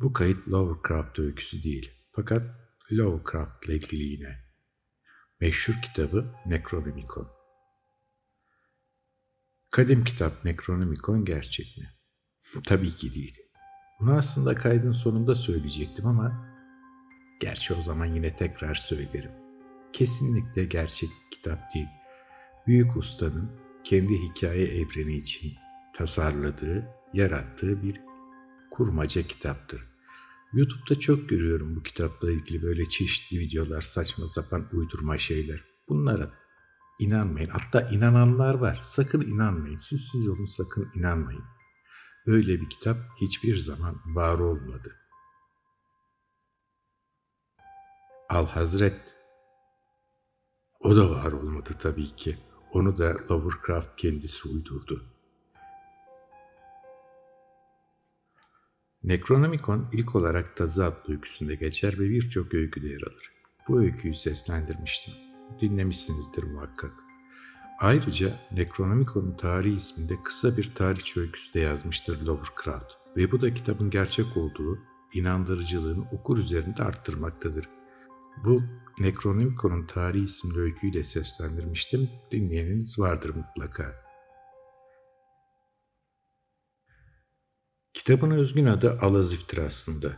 Bu kayıt Lovecraft öyküsü değil. Fakat Lovecraft ile ilgili yine. Meşhur kitabı Necronomicon. Kadim kitap Necronomicon gerçek mi? Tabii ki değil. Bunu aslında kaydın sonunda söyleyecektim ama gerçi o zaman yine tekrar söylerim. Kesinlikle gerçek kitap değil. Büyük ustanın kendi hikaye evreni için tasarladığı, yarattığı bir kurmaca kitaptır. YouTube'da çok görüyorum bu kitapla ilgili böyle çeşitli videolar, saçma sapan uydurma şeyler. Bunlara inanmayın. Hatta inananlar var. Sakın inanmayın. Siz siz olun sakın inanmayın. Öyle bir kitap hiçbir zaman var olmadı. Al Hazret o da var olmadı tabii ki. Onu da Lovecraft kendisi uydurdu. Necronomicon ilk olarak Tazı adlı öyküsünde geçer ve birçok öyküde yer alır. Bu öyküyü seslendirmiştim. Dinlemişsinizdir muhakkak. Ayrıca Necronomicon'un tarihi isminde kısa bir tarih öyküsü de yazmıştır Lovecraft ve bu da kitabın gerçek olduğu inandırıcılığını okur üzerinde arttırmaktadır. Bu Necronomicon'un tarihi isimli öyküyü de seslendirmiştim. Dinleyeniniz vardır mutlaka. Kitabın özgün adı Alazif'tir aslında.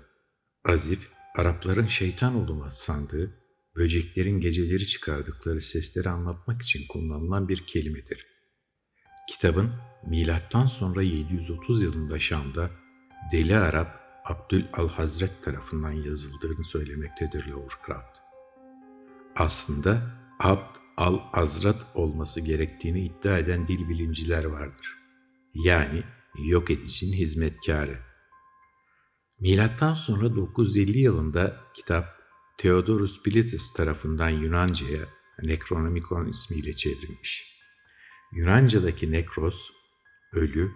Azif, Arapların şeytan olmaz sandığı, böceklerin geceleri çıkardıkları sesleri anlatmak için kullanılan bir kelimedir. Kitabın milattan sonra 730 yılında Şam'da Deli Arap Abdül Al-Hazret tarafından yazıldığını söylemektedir Lovecraft. Aslında Abd al-Azrat olması gerektiğini iddia eden dil bilimciler vardır. Yani yok edicinin hizmetkarı. Milattan sonra 950 yılında kitap Theodorus Bilitis tarafından Yunanca'ya Necronomicon ismiyle çevrilmiş. Yunanca'daki nekros, ölü,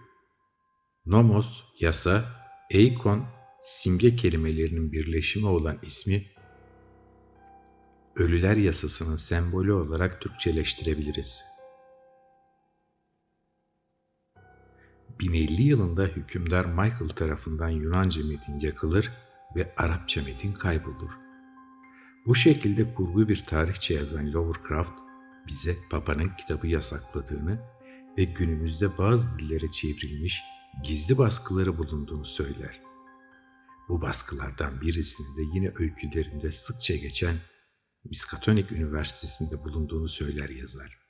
nomos, yasa, eikon, simge kelimelerinin birleşimi olan ismi ölüler yasasının sembolü olarak Türkçeleştirebiliriz. 1050 yılında hükümdar Michael tarafından Yunanca metin yakılır ve Arapça metin kaybolur. Bu şekilde kurgu bir tarihçe yazan Lovecraft bize Papa'nın kitabı yasakladığını ve günümüzde bazı dillere çevrilmiş gizli baskıları bulunduğunu söyler. Bu baskılardan birisini de yine öykülerinde sıkça geçen Miskatonic Üniversitesi'nde bulunduğunu söyler yazar.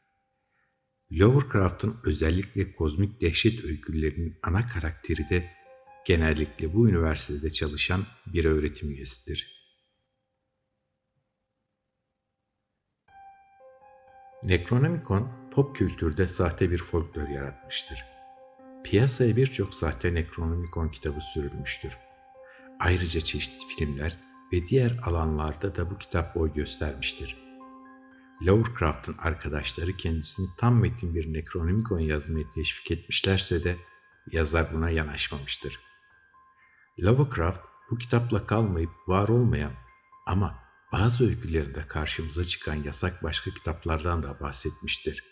Lovecraft'ın özellikle kozmik dehşet öykülerinin ana karakteri de genellikle bu üniversitede çalışan bir öğretim üyesidir. Necronomicon pop kültürde sahte bir folklor yaratmıştır. Piyasaya birçok sahte Necronomicon kitabı sürülmüştür. Ayrıca çeşitli filmler ve diğer alanlarda da bu kitap boy göstermiştir. Lovecraft'ın arkadaşları kendisini tam metin bir Necronomicon yazmaya teşvik etmişlerse de yazar buna yanaşmamıştır. Lovecraft bu kitapla kalmayıp var olmayan ama bazı öykülerinde karşımıza çıkan yasak başka kitaplardan da bahsetmiştir.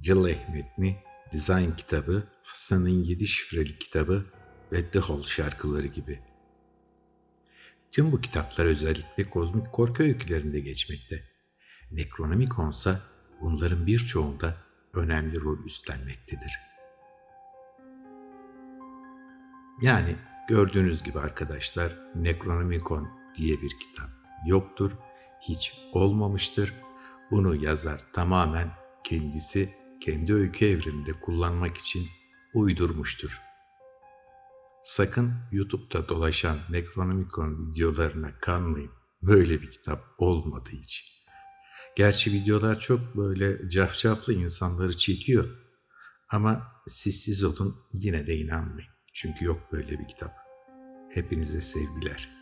Cıleh metni, Design kitabı, Hasan'ın yedi şifreli kitabı ve The Hole şarkıları gibi. Tüm bu kitaplar özellikle kozmik korku öykülerinde geçmekte. Necronomicon ise bunların birçoğunda önemli rol üstlenmektedir. Yani gördüğünüz gibi arkadaşlar Necronomicon diye bir kitap yoktur, hiç olmamıştır. Bunu yazar tamamen kendisi kendi öykü evreninde kullanmak için uydurmuştur. Sakın YouTube'da dolaşan Necronomicon videolarına kanmayın. Böyle bir kitap olmadığı için. Gerçi videolar çok böyle cafcaflı insanları çekiyor. Ama siz olun yine de inanmayın. Çünkü yok böyle bir kitap. Hepinize sevgiler.